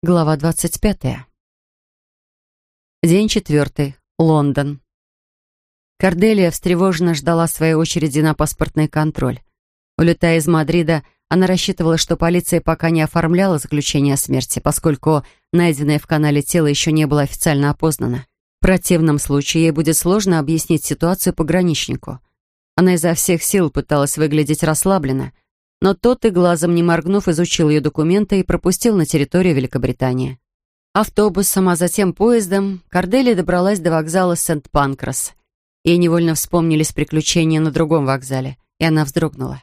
Глава 25. День четвертый. Лондон. Корделия встревоженно ждала своей очереди на паспортный контроль. Улетая из Мадрида, она рассчитывала, что полиция пока не оформляла заключение о смерти, поскольку найденное в канале тело еще не было официально опознано. В противном случае ей будет сложно объяснить ситуацию пограничнику. Она изо всех сил пыталась выглядеть расслабленно — но тот и глазом не моргнув изучил ее документы и пропустил на территорию Великобритании. Автобусом, а затем поездом Корделия добралась до вокзала Сент-Панкрас. Ей невольно вспомнились приключения на другом вокзале, и она вздрогнула.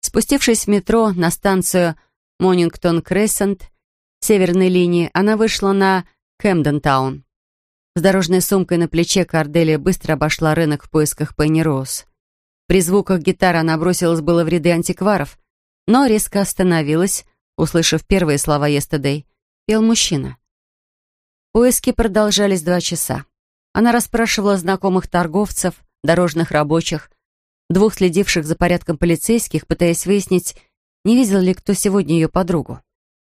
Спустившись в метро на станцию Монингтон-Крессент северной линии, она вышла на Кэмден-таун. С дорожной сумкой на плече Корделия быстро обошла рынок в поисках Пенни Роуз. При звуках гитары она бросилась было в ряды антикваров, но резко остановилась, услышав первые слова «Yesterday». Пел мужчина. Поиски продолжались два часа. Она расспрашивала знакомых торговцев, дорожных рабочих, двух следивших за порядком полицейских, пытаясь выяснить, не видел ли кто сегодня ее подругу.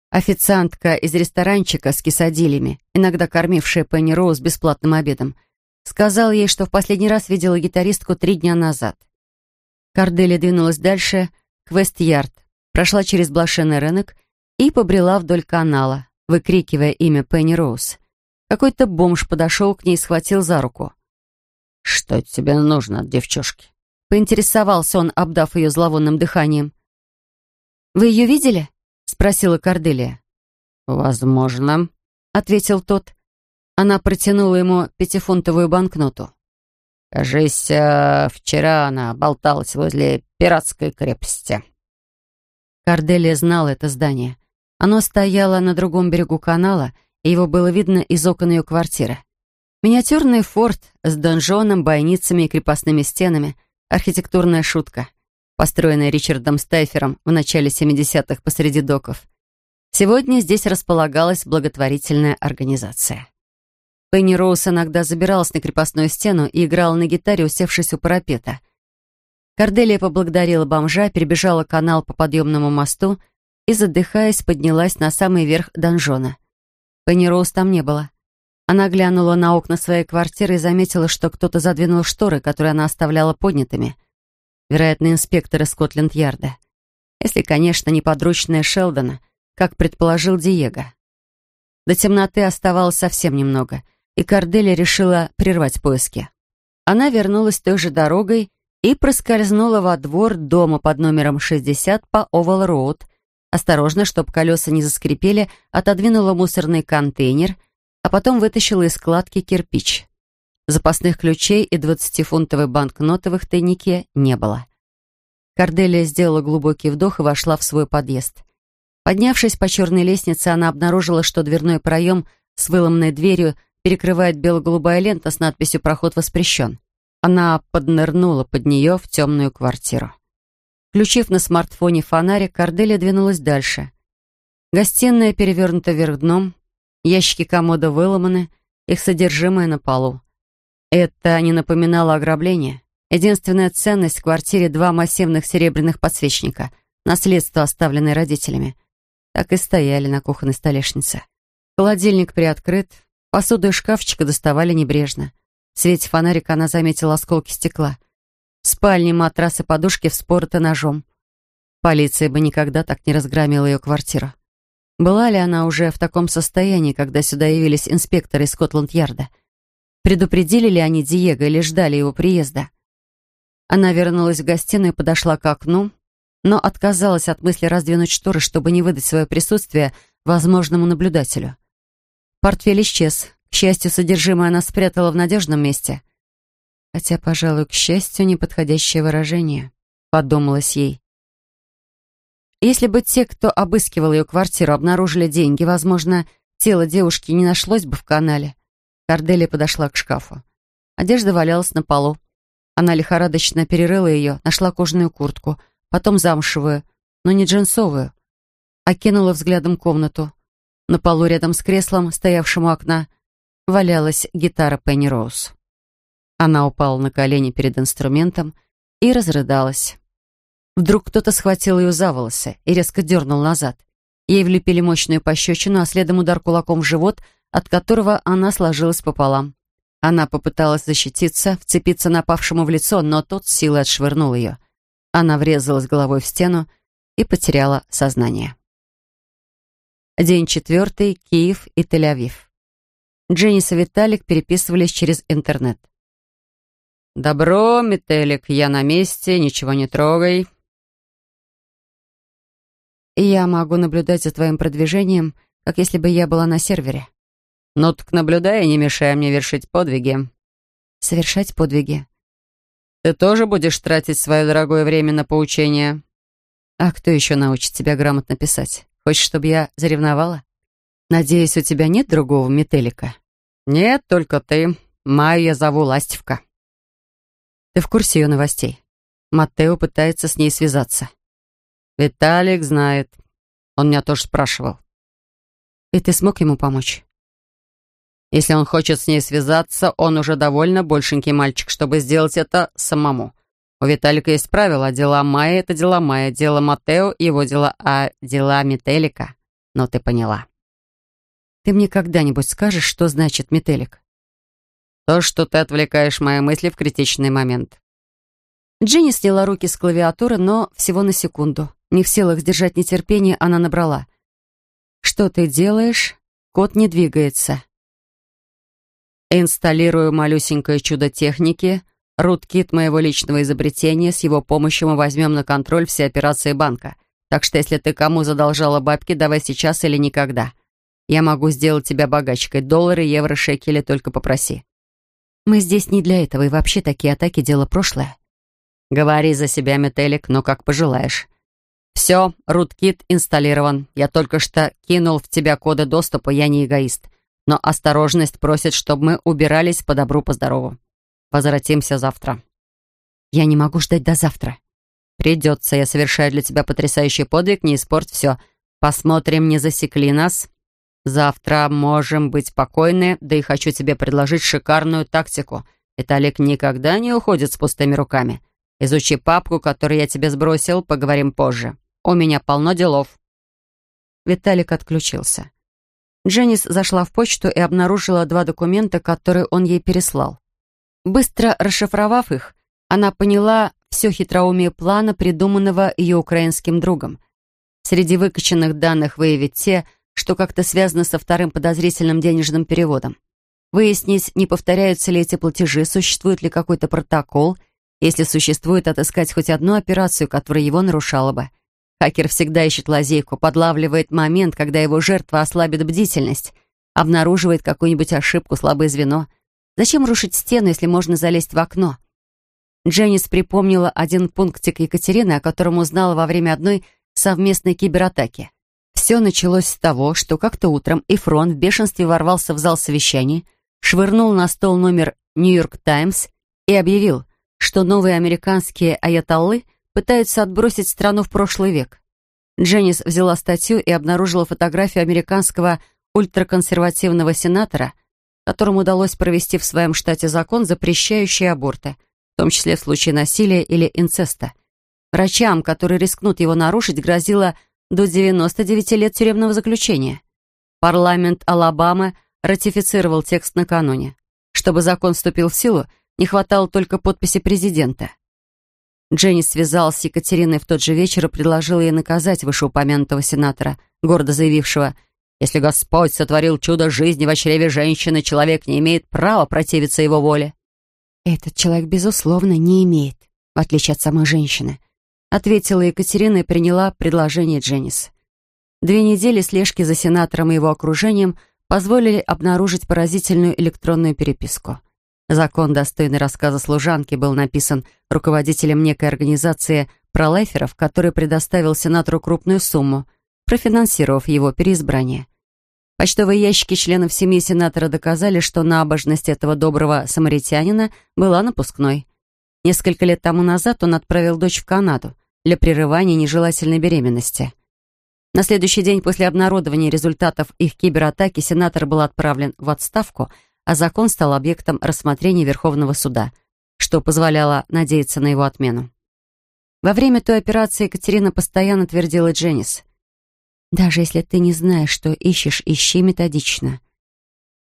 Официантка из ресторанчика с кисадилями, иногда кормившая Пенни Роуз бесплатным обедом, сказала ей, что в последний раз видела гитаристку три дня назад. Кардели двинулась дальше к Вест-Ярд, прошла через блошиный рынок и побрела вдоль канала, выкрикивая имя Пенни Роуз. Какой-то бомж подошел к ней и схватил за руку. «Что тебе нужно от девчушки?» Поинтересовался он, обдав ее зловонным дыханием. «Вы ее видели?» — спросила Корделия. «Возможно», — ответил тот. Она протянула ему пятифунтовую банкноту. Кажись, э, вчера она болталась возле пиратской крепости. Корделия знала это здание. Оно стояло на другом берегу канала, и его было видно из окон ее квартиры. Миниатюрный форт с донжоном, бойницами и крепостными стенами — архитектурная шутка, построенная Ричардом Стайфером в начале 70-х посреди доков. Сегодня здесь располагалась благотворительная организация. Пенни Роуз иногда забиралась на крепостную стену и играла на гитаре, усевшись у парапета. Корделия поблагодарила бомжа, перебежала канал по подъемному мосту и, задыхаясь, поднялась на самый верх донжона. Пенни Роуз там не было. Она глянула на окна своей квартиры и заметила, что кто-то задвинул шторы, которые она оставляла поднятыми. Вероятно, инспекторы Скотленд-Ярда. Если, конечно, не подручная Шелдона, как предположил Диего. До темноты оставалось совсем немного — и Корделия решила прервать поиски. Она вернулась той же дорогой и проскользнула во двор дома под номером 60 по Овал-Роуд. Осторожно, чтобы колеса не заскрипели, отодвинула мусорный контейнер, а потом вытащила из складки кирпич. Запасных ключей и 20-фунтовой банкноты в их тайнике не было. Корделия сделала глубокий вдох и вошла в свой подъезд. Поднявшись по черной лестнице, она обнаружила, что дверной проем с выломанной дверью перекрывает бело-голубая лента с надписью «Проход воспрещен». Она поднырнула под нее в темную квартиру. Включив на смартфоне фонарик, Корделия двинулась дальше. Гостиная перевернута вверх дном, ящики комода выломаны, их содержимое на полу. Это не напоминало ограбление. Единственная ценность в квартире — два массивных серебряных подсвечника, наследство, оставленное родителями. Так и стояли на кухонной столешнице. Холодильник приоткрыт, Посуду из шкафчика доставали небрежно. В свете фонарика она заметила осколки стекла. В спальне матрас и подушки вспороты ножом. Полиция бы никогда так не разгромила ее квартиру. Была ли она уже в таком состоянии, когда сюда явились инспекторы из Скотланд-Ярда? Предупредили ли они Диего или ждали его приезда? Она вернулась в гостиную и подошла к окну, но отказалась от мысли раздвинуть шторы, чтобы не выдать свое присутствие возможному наблюдателю. Портфель исчез. К счастью, содержимое она спрятала в надежном месте. Хотя, пожалуй, к счастью, неподходящее выражение, подумалось ей. Если бы те, кто обыскивал ее квартиру, обнаружили деньги, возможно, тело девушки не нашлось бы в канале. Корделия подошла к шкафу. Одежда валялась на полу. Она лихорадочно перерыла ее, нашла кожаную куртку, потом замшевую, но не джинсовую. Окинула взглядом комнату. На полу рядом с креслом, стоявшим у окна, валялась гитара Пенни Роуз. Она упала на колени перед инструментом и разрыдалась. Вдруг кто-то схватил ее за волосы и резко дернул назад. Ей влепили мощную пощечину, а следом удар кулаком в живот, от которого она сложилась пополам. Она попыталась защититься, вцепиться напавшему в лицо, но тот силой отшвырнул ее. Она врезалась головой в стену и потеряла сознание. День четвертый. Киев и Тель-Авив. Дженнис и Виталик переписывались через интернет. «Добро, Метелик, я на месте, ничего не трогай». «Я могу наблюдать за твоим продвижением, как если бы я была на сервере». «Ну так наблюдай не мешай мне вершить подвиги». «Совершать подвиги». «Ты тоже будешь тратить свое дорогое время на поучение?» «А кто еще научит тебя грамотно писать? Хочешь, чтобы я заревновала? Надеюсь, у тебя нет другого метелика?» «Нет, только ты. Майю я зову Ластевка». «Ты в курсе ее новостей? Маттео пытается с ней связаться». «Виталик знает. Он меня тоже спрашивал». «И ты смог ему помочь?» «Если он хочет с ней связаться, он уже довольно большенький мальчик, чтобы сделать это самому. У Виталика есть правила. Дела Майи — это дела Майя, дело Матео — его дела, а дела Метелика. Но ты поняла». Ты мне когда-нибудь скажешь, что значит метелик? То, что ты отвлекаешь мои мысли в критичный момент. Дженни сняла руки с клавиатуры, но всего на секунду. Не в силах сдержать нетерпение, она набрала. «Что ты делаешь? Код не двигается». «Инсталлирую малюсенькое чудо техники, руткит моего личного изобретения. С его помощью мы возьмем на контроль все операции банка. Так что если ты кому задолжала бабки, давай сейчас или никогда. Я могу сделать тебя богачкой. Доллары, евро, шекели, только попроси». «Мы здесь не для этого, и вообще такие атаки — дело прошлое». «Говори за себя, Метелик, но как пожелаешь». «Все, руткит инсталлирован. Я только что кинул в тебя коды доступа, я не эгоист. Но осторожность просит, чтобы мы убирались по добру, по здорову. Возвратимся завтра». «Я не могу ждать до завтра». «Придется. Я совершаю для тебя потрясающий подвиг, не испорть все. Посмотрим, не засекли нас». Завтра можем быть спокойны, да и хочу тебе предложить шикарную тактику. Виталик никогда не уходит с пустыми руками. Изучи папку, которую я тебе сбросил, поговорим позже. У меня полно делов». Виталик отключился. Дженнис зашла в почту и обнаружила два документа, которые он ей переслал. Быстро расшифровав их, она поняла все хитроумие плана, придуманного ее украинским другом. Среди выкачанных данных выявить те, что как-то связано со вторым подозрительным денежным переводом. Выяснить, не повторяются ли эти платежи, существует ли какой-то протокол, если существует, отыскать хоть одну операцию, которая его нарушала бы. Хакер всегда ищет лазейку, подлавливает момент, когда его жертва ослабит бдительность, обнаруживает какую-нибудь ошибку, слабое звено. Зачем рушить стену, если можно залезть в окно? Дженнис припомнила один пунктик Екатерины, о котором узнала во время одной совместной кибератаки. Все началось с того, что как-то утром Эфрон в бешенстве ворвался в зал совещаний, швырнул на стол номер «Нью-Йорк Таймс» и объявил, что новые американские аятоллы пытаются отбросить страну в прошлый век. Дженнис взяла статью и обнаружила фотографию американского ультраконсервативного сенатора, которому удалось провести в своем штате закон, запрещающий аборты, в том числе в случае насилия или инцеста. Врачам, которые рискнут его нарушить, грозило до 99 лет тюремного заключения. Парламент Алабамы ратифицировал текст накануне. Чтобы закон вступил в силу, не хватало только подписи президента. Дженни связалась с Екатериной в тот же вечер и предложила ей наказать вышеупомянутого сенатора, гордо заявившего, «Если Господь сотворил чудо жизни в чреве женщины, человек не имеет права противиться его воле». «Этот человек, безусловно, не имеет, в отличие от самой женщины», ответила Екатерина и приняла предложение Дженнис. Две недели слежки за сенатором и его окружением позволили обнаружить поразительную электронную переписку. Закон, достойный рассказа служанки, был написан руководителем некой организации пролайферов, который предоставил сенатору крупную сумму, профинансировав его переизбрание. Почтовые ящики членов семьи сенатора доказали, что набожность этого доброго самаритянина была напускной. Несколько лет тому назад он отправил дочь в Канаду, для прерывания нежелательной беременности. На следующий день после обнародования результатов их кибератаки сенатор был отправлен в отставку, а закон стал объектом рассмотрения Верховного суда, что позволяло надеяться на его отмену. Во время той операции Екатерина постоянно твердила Дженнис. Даже если ты не знаешь, что ищешь, ищи методично.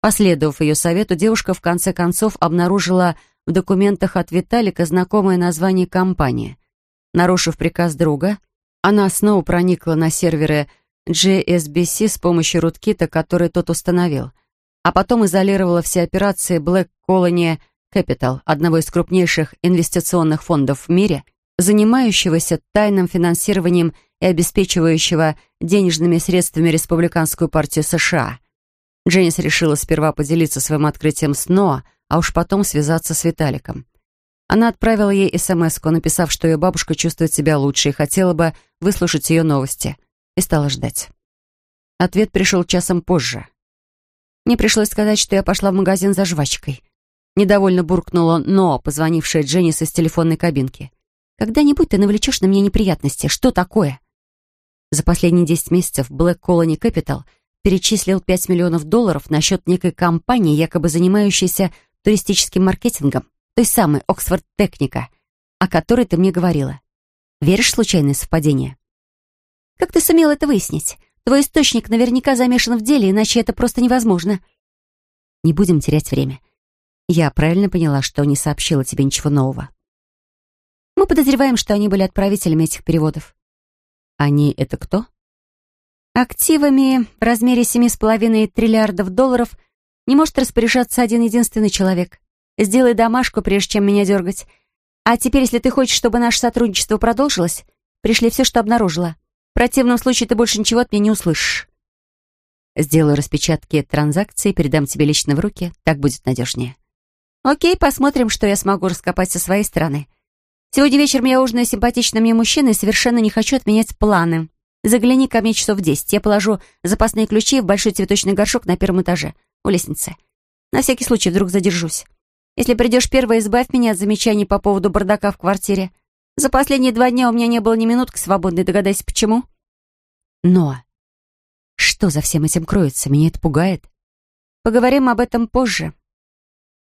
Последовав ее совету, девушка в конце концов обнаружила в документах от Виталика знакомое название компании. Нарушив приказ друга, она снова проникла на серверы JSBC с помощью руткита, который тот установил, а потом изолировала все операции Black Colony Capital, одного из крупнейших инвестиционных фондов в мире, занимающегося тайным финансированием и обеспечивающего денежными средствами Республиканскую партию США. Дженнис решила сперва поделиться своим открытием с Ноа, а уж потом связаться с Виталиком. Она отправила ей смс написав, что ее бабушка чувствует себя лучше и хотела бы выслушать ее новости, и стала ждать. Ответ пришел часом позже. Мне пришлось сказать, что я пошла в магазин за жвачкой. Недовольно буркнула Ноа, позвонившая Дженнис из телефонной кабинки. «Когда-нибудь ты навлечешь на меня неприятности. Что такое?» За последние 10 месяцев Black Colony Capital перечислил 5 миллионов долларов на счет некой компании, якобы занимающейся туристическим маркетингом, той самой Оксфорд Техника, о которой ты мне говорила. Веришь в случайное совпадение? Как ты сумел это выяснить? Твой источник наверняка замешан в деле, иначе это просто невозможно. Не будем терять время. Я правильно поняла, что не сообщила тебе ничего нового. Мы подозреваем, что они были отправителями этих переводов. Они — это кто? Активами в размере 7,5 триллиардов долларов не может распоряжаться один единственный человек. Сделай домашку, прежде чем меня дергать. А теперь, если ты хочешь, чтобы наше сотрудничество продолжилось, пришли все, что обнаружила. В противном случае ты больше ничего от меня не услышишь. Сделаю распечатки транзакции, передам тебе лично в руки. Так будет надежнее. Окей, посмотрим, что я смогу раскопать со своей стороны. Сегодня вечером я ужинаю с симпатичным мне мужчиной и совершенно не хочу отменять планы. Загляни ко мне часов в десять. Я положу запасные ключи в большой цветочный горшок на первом этаже, у лестницы. На всякий случай вдруг задержусь. Если придешь первой, избавь меня от замечаний по поводу бардака в квартире. За последние два дня у меня не было ни минутки свободной, догадайся, почему? Но что за всем этим кроется? Меня это пугает. Поговорим об этом позже.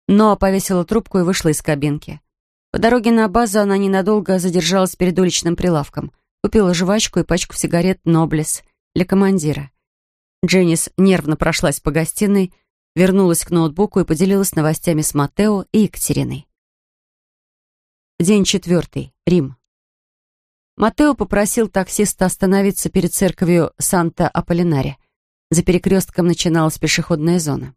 Но повесила трубку и вышла из кабинки. По дороге на базу она ненадолго задержалась перед уличным прилавком. Купила жвачку и пачку сигарет «Ноблес» для командира. Дженнис нервно прошлась по гостиной, вернулась к ноутбуку и поделилась новостями с Матео и Екатериной. День четвертый. Рим. Матео попросил таксиста остановиться перед церковью Санта-Аполлинаре. За перекрестком начиналась пешеходная зона.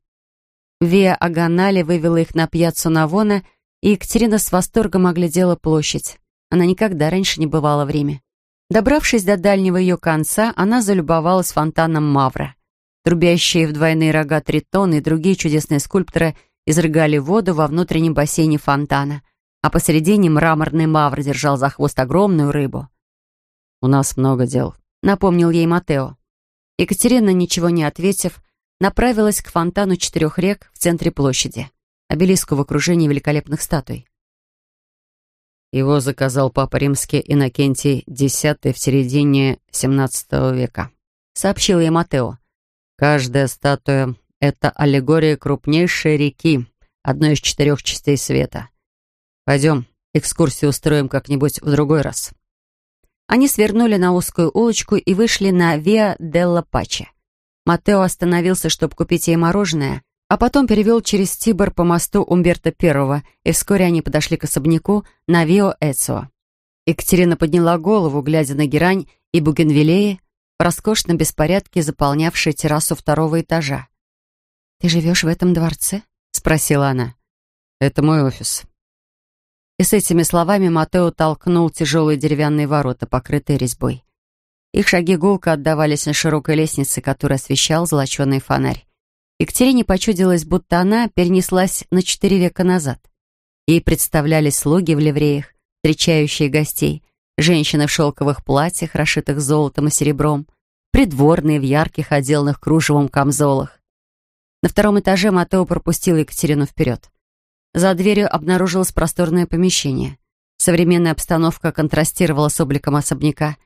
Виа Аганале вывела их на пьяцу Навона — и Екатерина с восторгом оглядела площадь. Она никогда раньше не бывала в Риме. Добравшись до дальнего ее конца, она залюбовалась фонтаном Мавра. Трубящие в двойные рога тритоны и другие чудесные скульпторы изрыгали воду во внутреннем бассейне фонтана, а посередине мраморный Мавр держал за хвост огромную рыбу. «У нас много дел», — напомнил ей Матео. Екатерина, ничего не ответив, направилась к фонтану четырех рек в центре площади обелиску в окружении великолепных статуй. Его заказал папа римский Иннокентий X в середине XVII века, сообщил ей Матео. Каждая статуя — это аллегория крупнейшей реки, одной из четырех частей света. Пойдем, экскурсию устроим как-нибудь в другой раз. Они свернули на узкую улочку и вышли на Виа Делла Паче. Матео остановился, чтобы купить ей мороженое, а потом перевел через Тибр по мосту Умберто I, и вскоре они подошли к особняку на Вио Эцио. Екатерина подняла голову, глядя на герань и бугенвиллеи в роскошном беспорядке, заполнявшей террасу второго этажа. «Ты живешь в этом дворце?» — спросила она. «Это мой офис». И с этими словами Матео толкнул тяжелые деревянные ворота, покрытые резьбой. Их шаги гулко отдавались на широкой лестнице, которую освещал золоченый фонарь. Екатерине почудилось, будто она перенеслась на четыре века назад. Ей представлялись слуги в ливреях, встречающие гостей, женщины в шелковых платьях, расшитых золотом и серебром, придворные в ярких, отделанных кружевом камзолах. На втором этаже Матео пропустил Екатерину вперед. За дверью обнаружилось просторное помещение. Современная обстановка контрастировала с обликом особняка.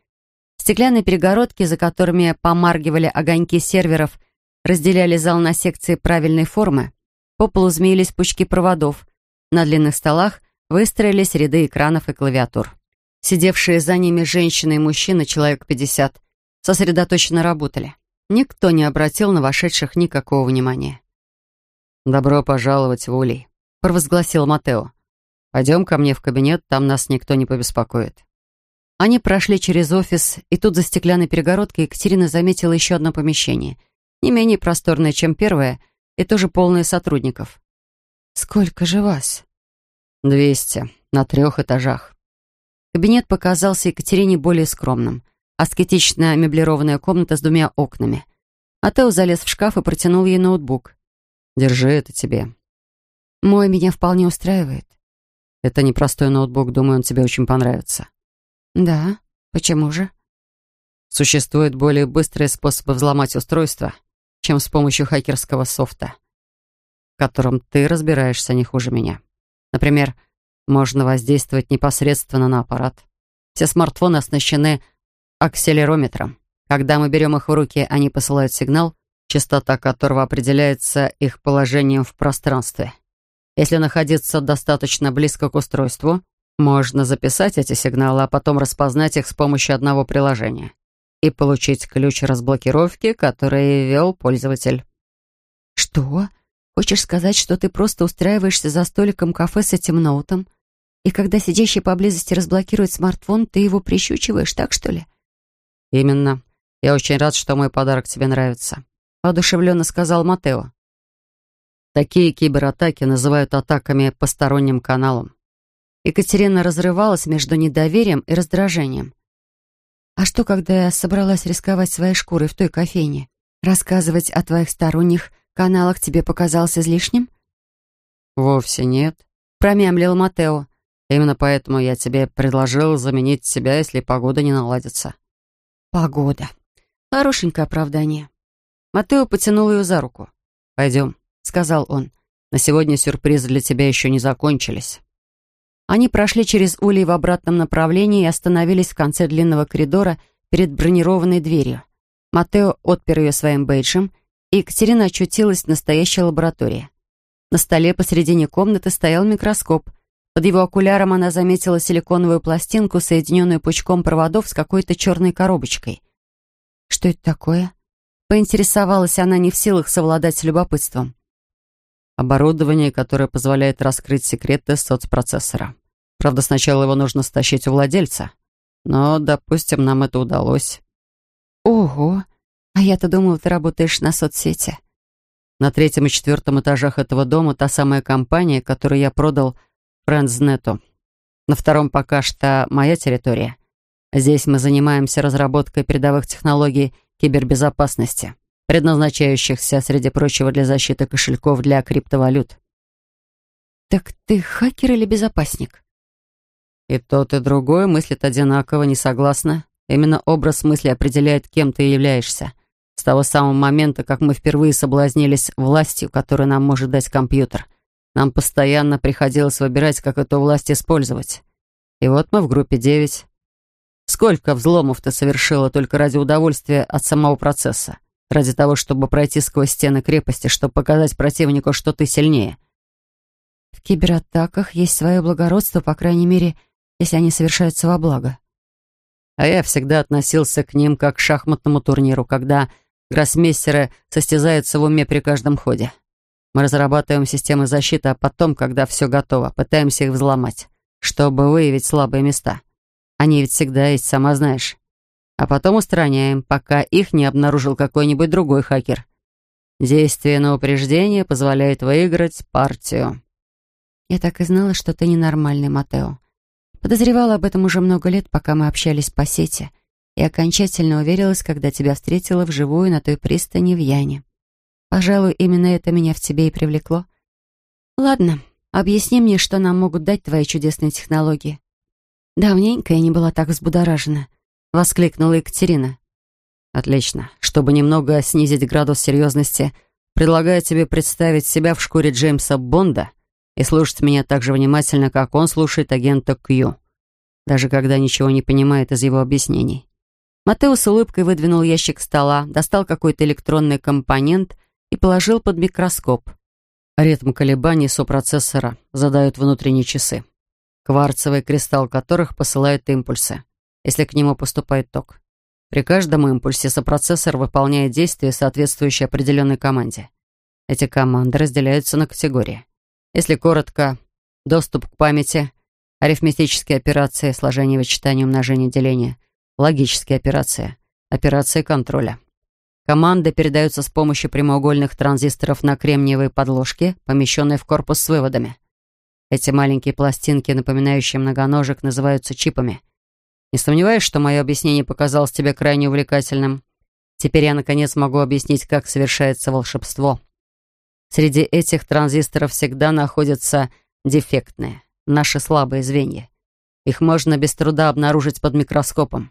Стеклянные перегородки, за которыми помаргивали огоньки серверов — разделяли зал на секции правильной формы. По полу змеились пучки проводов. На длинных столах выстроились ряды экранов и клавиатур. Сидевшие за ними женщины и мужчины, человек 50, сосредоточенно работали. Никто не обратил на вошедших никакого внимания. «Добро пожаловать в Улей», — провозгласил Матео. «Пойдем ко мне в кабинет, там нас никто не побеспокоит». Они прошли через офис, и тут за стеклянной перегородкой Екатерина заметила еще одно помещение, не менее просторное, чем первое, и тоже полное сотрудников. «Сколько же вас?» «Двести, на трех этажах». Кабинет показался Екатерине более скромным. Аскетичная меблированная комната с двумя окнами. Атео залез в шкаф и протянул ей ноутбук. «Держи это тебе». «Мой меня вполне устраивает». «Это непростой ноутбук, думаю, он тебе очень понравится». «Да? Почему же?» Существуют более быстрые способы взломать устройство, чем с помощью хакерского софта, в котором ты разбираешься не хуже меня. Например, можно воздействовать непосредственно на аппарат. Все смартфоны оснащены акселерометром. Когда мы берем их в руки, они посылают сигнал, частота которого определяется их положением в пространстве. Если находиться достаточно близко к устройству, можно записать эти сигналы, а потом распознать их с помощью одного приложения и получить ключ разблокировки, который ввел пользователь. «Что? Хочешь сказать, что ты просто устраиваешься за столиком кафе с этим ноутом, и когда сидящий поблизости разблокирует смартфон, ты его прищучиваешь, так что ли?» «Именно. Я очень рад, что мой подарок тебе нравится», — воодушевленно сказал Матео. Такие кибератаки называют атаками по сторонним каналам. Екатерина разрывалась между недоверием и раздражением. «А что, когда я собралась рисковать своей шкурой в той кофейне? Рассказывать о твоих сторонних каналах тебе показалось излишним?» «Вовсе нет», — промямлил Матео. «Именно поэтому я тебе предложил заменить себя, если погода не наладится». «Погода. Хорошенькое оправдание». Матео потянул ее за руку. «Пойдем», — сказал он. «На сегодня сюрпризы для тебя еще не закончились». Они прошли через улей в обратном направлении и остановились в конце длинного коридора перед бронированной дверью. Матео отпер ее своим бейджем, и Екатерина очутилась в настоящей лаборатории. На столе посредине комнаты стоял микроскоп. Под его окуляром она заметила силиконовую пластинку, соединенную пучком проводов с какой-то черной коробочкой. «Что это такое?» Поинтересовалась она не в силах совладать с любопытством. «Оборудование, которое позволяет раскрыть секреты соцпроцессора», Правда, сначала его нужно стащить у владельца. Но, допустим, нам это удалось. Ого! А я-то думала, ты работаешь на соцсети. На третьем и четвертом этажах этого дома та самая компания, которую я продал Френдзнету. На втором пока что моя территория. Здесь мы занимаемся разработкой передовых технологий кибербезопасности, предназначающихся, среди прочего, для защиты кошельков для криптовалют. «Так ты хакер или безопасник?» И тот, и другой мыслят одинаково, не согласна. Именно образ мысли определяет, кем ты являешься. С того самого момента, как мы впервые соблазнились властью, которую нам может дать компьютер, нам постоянно приходилось выбирать, как эту власть использовать. И вот мы в группе 9. Сколько взломов ты совершила только ради удовольствия от самого процесса? Ради того, чтобы пройти сквозь стены крепости, чтобы показать противнику, что ты сильнее? В кибератаках есть свое благородство, по крайней мере, если они совершаются во благо. А я всегда относился к ним как к шахматному турниру, когда гроссмейстеры состязаются в уме при каждом ходе. Мы разрабатываем системы защиты, а потом, когда все готово, пытаемся их взломать, чтобы выявить слабые места. Они ведь всегда есть, сама знаешь. А потом устраняем, пока их не обнаружил какой-нибудь другой хакер. Действие на упреждение позволяет выиграть партию. Я так и знала, что ты ненормальный, Матео. Подозревала об этом уже много лет, пока мы общались по сети, и окончательно уверилась, когда тебя встретила вживую на той пристани в Яне. Пожалуй, именно это меня в тебе и привлекло. Ладно, объясни мне, что нам могут дать твои чудесные технологии. Давненько я не была так взбудоражена, воскликнула Екатерина. Отлично. Чтобы немного снизить градус серьезности, предлагаю тебе представить себя в шкуре Джеймса Бонда — и слушать меня так же внимательно, как он слушает агента Кью, даже когда ничего не понимает из его объяснений. Матео с улыбкой выдвинул ящик стола, достал какой-то электронный компонент и положил под микроскоп. Ритм колебаний сопроцессора задают внутренние часы, кварцевый кристалл которых посылает импульсы, если к нему поступает ток. При каждом импульсе сопроцессор выполняет действие, соответствующее определенной команде. Эти команды разделяются на категории. Если коротко, доступ к памяти, арифметические операции, сложение, вычитание, умножение, деление, логические операции, операции контроля. Команды передаются с помощью прямоугольных транзисторов на кремниевые подложки, помещенные в корпус с выводами. Эти маленькие пластинки, напоминающие многоножек, называются чипами. Не сомневаюсь, что мое объяснение показалось тебе крайне увлекательным. Теперь я, наконец, могу объяснить, как совершается волшебство. Среди этих транзисторов всегда находятся дефектные, наши слабые звенья. Их можно без труда обнаружить под микроскопом.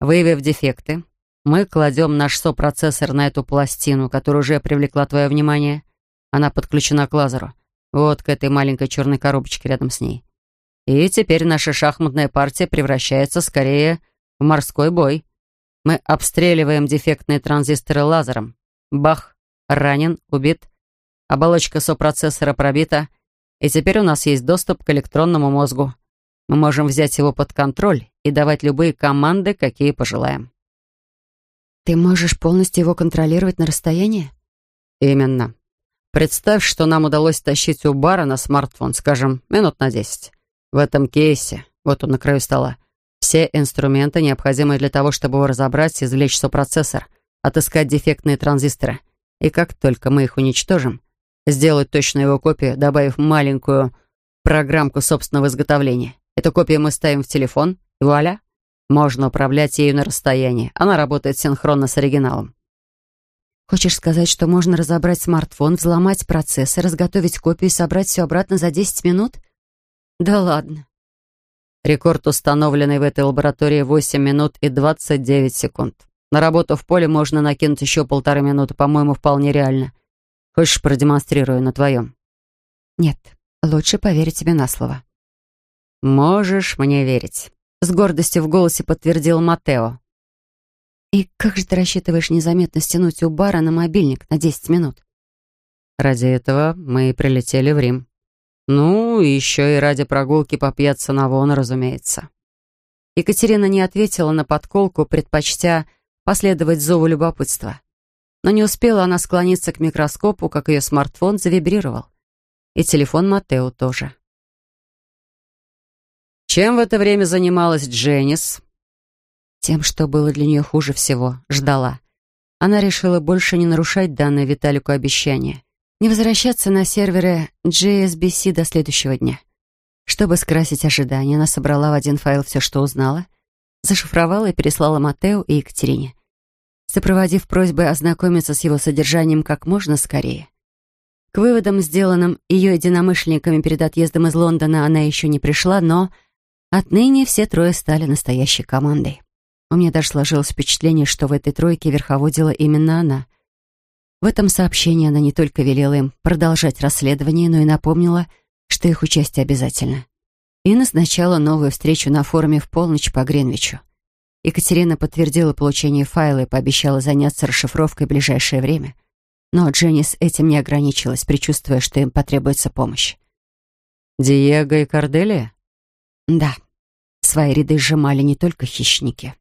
Выявив дефекты, мы кладем наш сопроцессор на эту пластину, которая уже привлекла твое внимание. Она подключена к лазеру. Вот к этой маленькой черной коробочке рядом с ней. И теперь наша шахматная партия превращается скорее в морской бой. Мы обстреливаем дефектные транзисторы лазером. Бах, ранен, убит. Оболочка сопроцессора пробита. И теперь у нас есть доступ к электронному мозгу. Мы можем взять его под контроль и давать любые команды, какие пожелаем. Ты можешь полностью его контролировать на расстоянии? Именно. Представь, что нам удалось тащить у бара на смартфон, скажем, минут на десять. В этом кейсе, вот он на краю стола, все инструменты, необходимые для того, чтобы его разобрать, извлечь сопроцессор, отыскать дефектные транзисторы. И как только мы их уничтожим, сделать точно его копию, добавив маленькую программку собственного изготовления. Эту копию мы ставим в телефон, и вуаля, можно управлять ею на расстоянии. Она работает синхронно с оригиналом. Хочешь сказать, что можно разобрать смартфон, взломать процессор, разготовить копию и собрать все обратно за 10 минут? Да ладно. Рекорд, установленный в этой лаборатории, 8 минут и 29 секунд. На работу в поле можно накинуть еще полторы минуты, по-моему, вполне реально. Хочешь, продемонстрирую на твоем? Нет, лучше поверить тебе на слово. Можешь мне верить. С гордостью в голосе подтвердил Матео. «И как же ты рассчитываешь незаметно стянуть у бара на мобильник на 10 минут?» «Ради этого мы и прилетели в Рим. Ну, еще и ради прогулки по пьяцца Навона, разумеется». Екатерина не ответила на подколку, предпочтя последовать зову любопытства. Но не успела она склониться к микроскопу, как ее смартфон завибрировал. И телефон Матео тоже. Чем в это время занималась Дженнис? Тем, что было для нее хуже всего, ждала. Она решила больше не нарушать данное Виталику обещание, не возвращаться на серверы JSBC до следующего дня. Чтобы скрасить ожидания, она собрала в один файл все, что узнала, зашифровала и переслала Матео и Екатерине, сопроводив просьбой ознакомиться с его содержанием как можно скорее. К выводам, сделанным ее единомышленниками перед отъездом из Лондона, она еще не пришла, но Отныне все трое стали настоящей командой. У меня даже сложилось впечатление, что в этой тройке верховодила именно она. В этом сообщении она не только велела им продолжать расследование, но и напомнила, что их участие обязательно. И назначала новую встречу на форуме в полночь по Гринвичу. Екатерина подтвердила получение файла и пообещала заняться расшифровкой в ближайшее время. Но Дженни с этим не ограничилась, предчувствуя, что им потребуется помощь. «Диего и Корделия?» Да, свои ряды сжимали не только хищники.